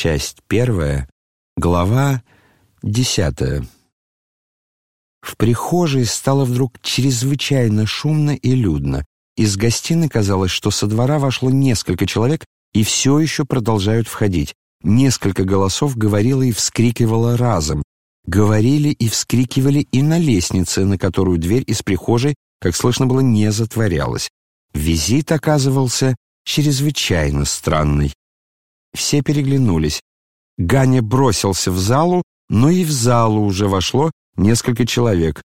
Часть первая, глава десятая. В прихожей стало вдруг чрезвычайно шумно и людно. Из гостиной казалось, что со двора вошло несколько человек и все еще продолжают входить. Несколько голосов говорило и вскрикивало разом. Говорили и вскрикивали и на лестнице, на которую дверь из прихожей, как слышно было, не затворялась. Визит оказывался чрезвычайно странный. Все переглянулись. Ганя бросился в залу, но и в залу уже вошло несколько человек.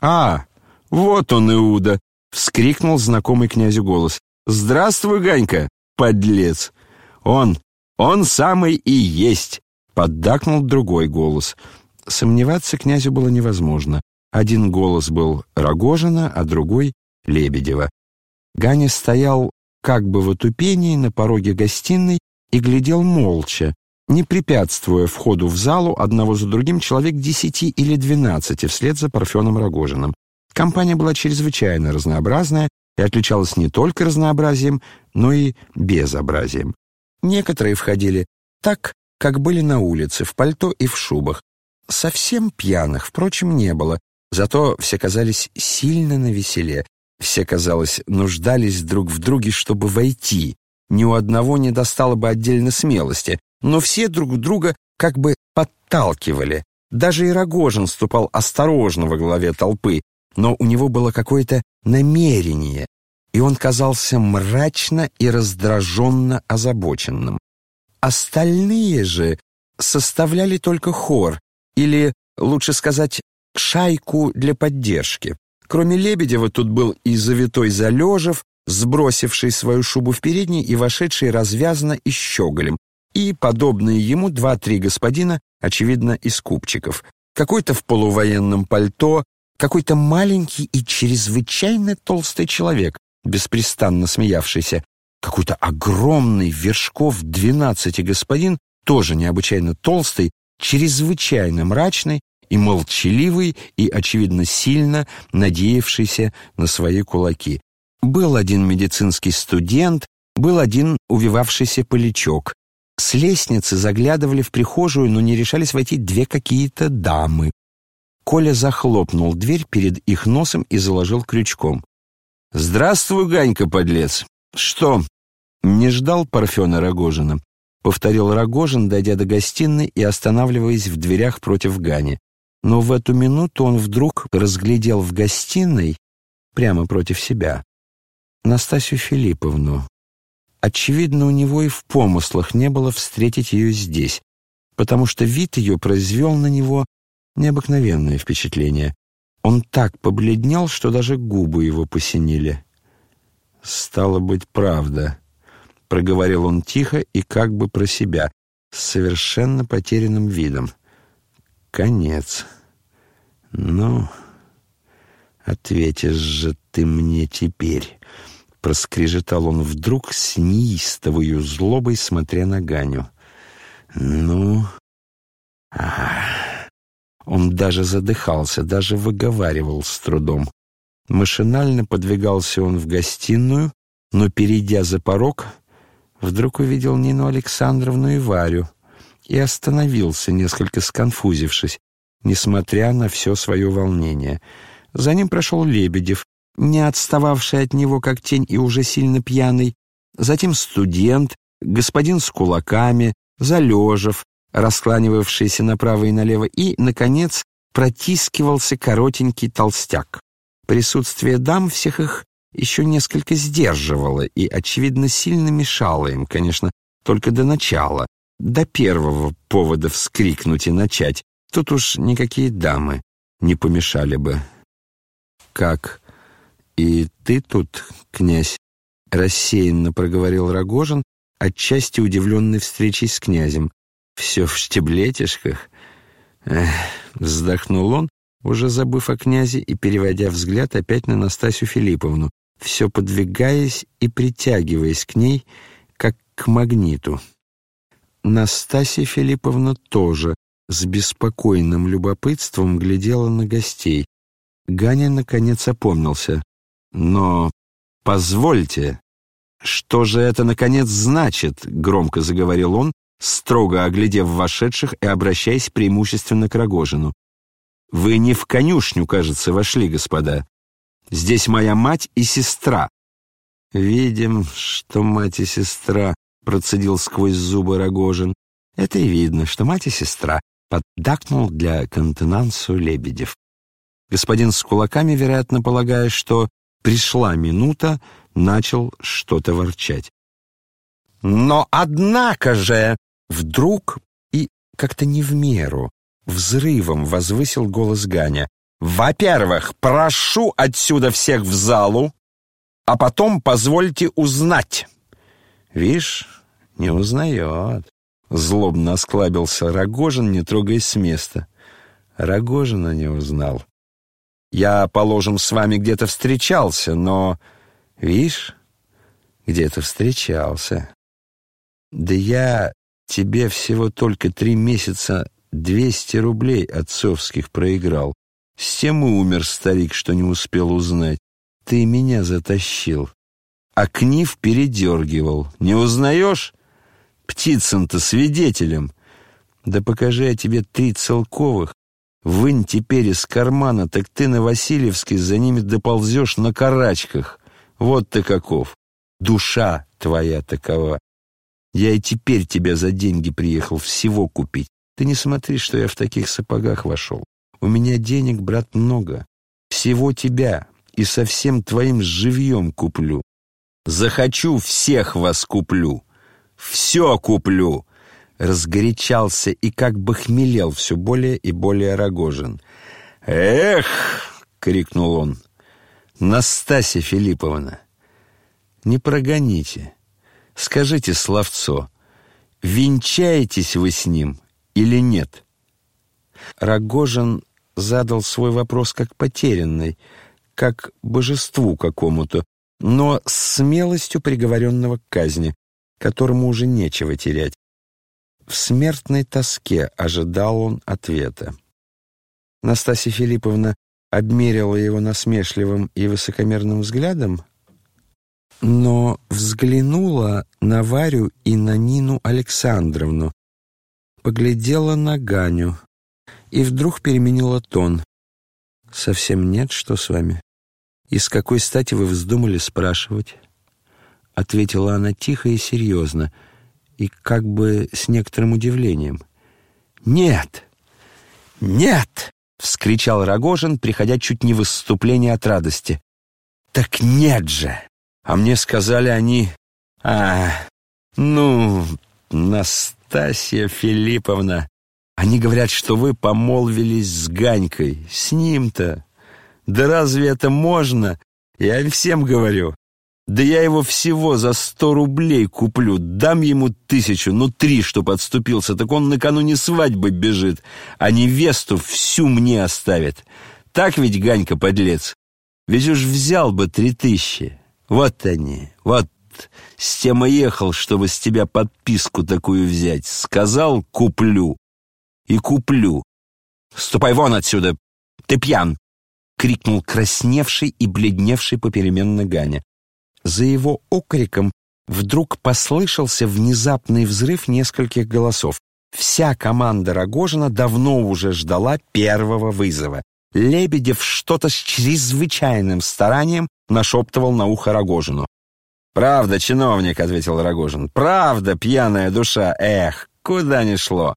«А, вот он, Иуда!» — вскрикнул знакомый князю голос. «Здравствуй, Ганька, подлец!» «Он, он самый и есть!» — поддакнул другой голос. Сомневаться князю было невозможно. Один голос был Рогожина, а другой — Лебедева. Ганя стоял как бы в отупении на пороге гостиной и глядел молча, не препятствуя входу в залу одного за другим человек десяти или двенадцати вслед за Парфеном Рогожиным. Компания была чрезвычайно разнообразная и отличалась не только разнообразием, но и безобразием. Некоторые входили так, как были на улице, в пальто и в шубах. Совсем пьяных, впрочем, не было, зато все казались сильно навеселе, все, казалось, нуждались друг в друге, чтобы войти. Ни у одного не достало бы отдельно смелости, но все друг друга как бы подталкивали. Даже и Рогожин ступал осторожно во главе толпы, но у него было какое-то намерение, и он казался мрачно и раздраженно озабоченным. Остальные же составляли только хор, или, лучше сказать, шайку для поддержки. Кроме Лебедева тут был и завитой Залежев, сбросивший свою шубу в передней и вошедший развязно и щеголем, и подобные ему два-три господина, очевидно, из купчиков. Какой-то в полувоенном пальто, какой-то маленький и чрезвычайно толстый человек, беспрестанно смеявшийся, какой-то огромный вершков двенадцати господин, тоже необычайно толстый, чрезвычайно мрачный и молчаливый, и, очевидно, сильно надеявшийся на свои кулаки. Был один медицинский студент, был один увивавшийся полячок. С лестницы заглядывали в прихожую, но не решались войти две какие-то дамы. Коля захлопнул дверь перед их носом и заложил крючком. «Здравствуй, Ганька, подлец! Что, не ждал Парфена Рогожина?» — повторил Рогожин, дойдя до гостиной и останавливаясь в дверях против Гани. Но в эту минуту он вдруг разглядел в гостиной, прямо против себя, Настасью Филипповну. Очевидно, у него и в помыслах не было встретить ее здесь, потому что вид ее произвел на него необыкновенное впечатление. Он так побледнел, что даже губы его посинели. «Стало быть, правда», — проговорил он тихо и как бы про себя, с совершенно потерянным видом. Конец. Ну, ответишь же ты мне теперь, проскрежетал он вдруг с неистовою злобой, смотря на Ганю. Ну, а он даже задыхался, даже выговаривал с трудом. Машинально подвигался он в гостиную, но, перейдя за порог, вдруг увидел Нину Александровну и Варю и остановился, несколько сконфузившись, несмотря на все свое волнение. За ним прошел Лебедев, не отстававший от него как тень и уже сильно пьяный, затем студент, господин с кулаками, Залежев, раскланивавшийся направо и налево, и, наконец, протискивался коротенький толстяк. Присутствие дам всех их еще несколько сдерживало и, очевидно, сильно мешало им, конечно, только до начала, до первого повода вскрикнуть и начать. Тут уж никакие дамы не помешали бы. «Как? И ты тут, князь?» — рассеянно проговорил Рогожин, отчасти удивленный встречей с князем. «Все в штиблетишках?» Эх, вздохнул он, уже забыв о князе и переводя взгляд опять на Настасью Филипповну, все подвигаясь и притягиваясь к ней, как к магниту. Настасья Филипповна тоже с беспокойным любопытством глядела на гостей. Ганя, наконец, опомнился. «Но позвольте, что же это, наконец, значит?» — громко заговорил он, строго оглядев вошедших и обращаясь преимущественно к Рогожину. «Вы не в конюшню, кажется, вошли, господа. Здесь моя мать и сестра». «Видим, что мать и сестра», — процедил сквозь зубы Рогожин. «Это и видно, что мать и сестра», — поддакнул для контенансу Лебедев. Господин с кулаками, вероятно, полагая, что пришла минута, начал что-то ворчать. «Но однако же!» Вдруг и как-то не в меру взрывом возвысил голос Ганя. «Во-первых, прошу отсюда всех в залу, а потом позвольте узнать». «Вишь, не узнает». Злобно осклабился Рогожин, не трогаясь с места. Рогожина не узнал. «Я, положим, с вами где-то встречался, но...» «Вишь, где-то встречался». «Да я тебе всего только три месяца двести рублей отцовских проиграл. С тем и умер старик, что не успел узнать. Ты меня затащил. А Книв передергивал. Не узнаешь? Птицын-то свидетелем. Да покажи я тебе три целковых. Вынь теперь из кармана, так ты на Васильевский за ними доползешь на карачках. Вот ты каков. Душа твоя такова. Я и теперь тебя за деньги приехал всего купить. Ты не смотри, что я в таких сапогах вошел. У меня денег, брат, много. Всего тебя и со всем твоим живьем куплю. Захочу, всех вас куплю. Все куплю. Разгорячался и как бы хмелел все более и более Рогожин. «Эх!» — крикнул он. «Настасья Филипповна, не прогоните. Скажите, Славцо, венчаетесь вы с ним или нет?» Рогожин задал свой вопрос как потерянный, как божеству какому-то, но с смелостью приговоренного к казни, которому уже нечего терять. В смертной тоске ожидал он ответа. Настасья Филипповна обмерила его насмешливым и высокомерным взглядом, но взглянула на Варю и на Нину Александровну, поглядела на Ганю и вдруг переменила тон. «Совсем нет, что с вами? И с какой стати вы вздумали спрашивать?» Ответила она тихо и серьезно, и как бы с некоторым удивлением. «Нет! Нет!» — вскричал Рогожин, приходя чуть не в выступление от радости. «Так нет же!» А мне сказали они... А, ну, Настасья Филипповна, они говорят, что вы помолвились с Ганькой. С ним-то. Да разве это можно? Я им всем говорю. Да я его всего за сто рублей куплю. Дам ему тысячу, ну три, чтоб отступился. Так он накануне свадьбы бежит, а невесту всю мне оставит. Так ведь, Ганька, подлец? Ведь уж взял бы три тысячи. Вот они, вот с тем и ехал, чтобы с тебя подписку такую взять. Сказал — куплю. И куплю. Ступай вон отсюда, ты пьян! Крикнул красневший и бледневший попеременно Ганя. За его окриком вдруг послышался внезапный взрыв нескольких голосов. Вся команда Рогожина давно уже ждала первого вызова. Лебедев что-то с чрезвычайным старанием нашептывал на ухо Рогожину. «Правда, чиновник», — ответил Рогожин. «Правда, пьяная душа. Эх, куда ни шло».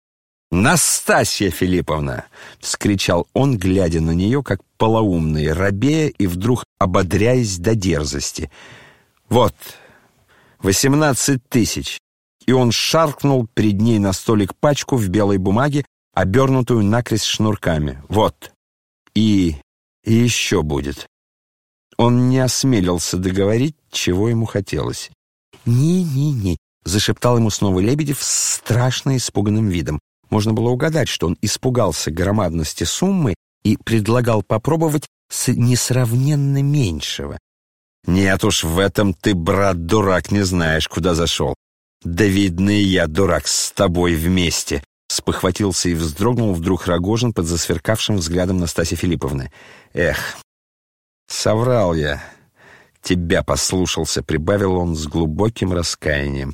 «Настасья Филипповна!» — вскричал он, глядя на нее, как полоумный, рабея и вдруг ободряясь до дерзости. «Вот, восемнадцать тысяч!» И он шаркнул перед ней на столик пачку в белой бумаге, обернутую накрест шнурками. «Вот, и... и еще будет». Он не осмелился договорить, чего ему хотелось. «Не-не-не», — зашептал ему снова Лебедев с страшно испуганным видом. Можно было угадать, что он испугался громадности суммы и предлагал попробовать с несравненно меньшего. «Нет уж, в этом ты, брат, дурак, не знаешь, куда зашел. Да видно я, дурак, с тобой вместе!» Спохватился и вздрогнул вдруг Рогожин под засверкавшим взглядом Настасьи Филипповны. «Эх, «Соврал я. Тебя послушался», — прибавил он с глубоким раскаянием.